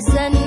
present.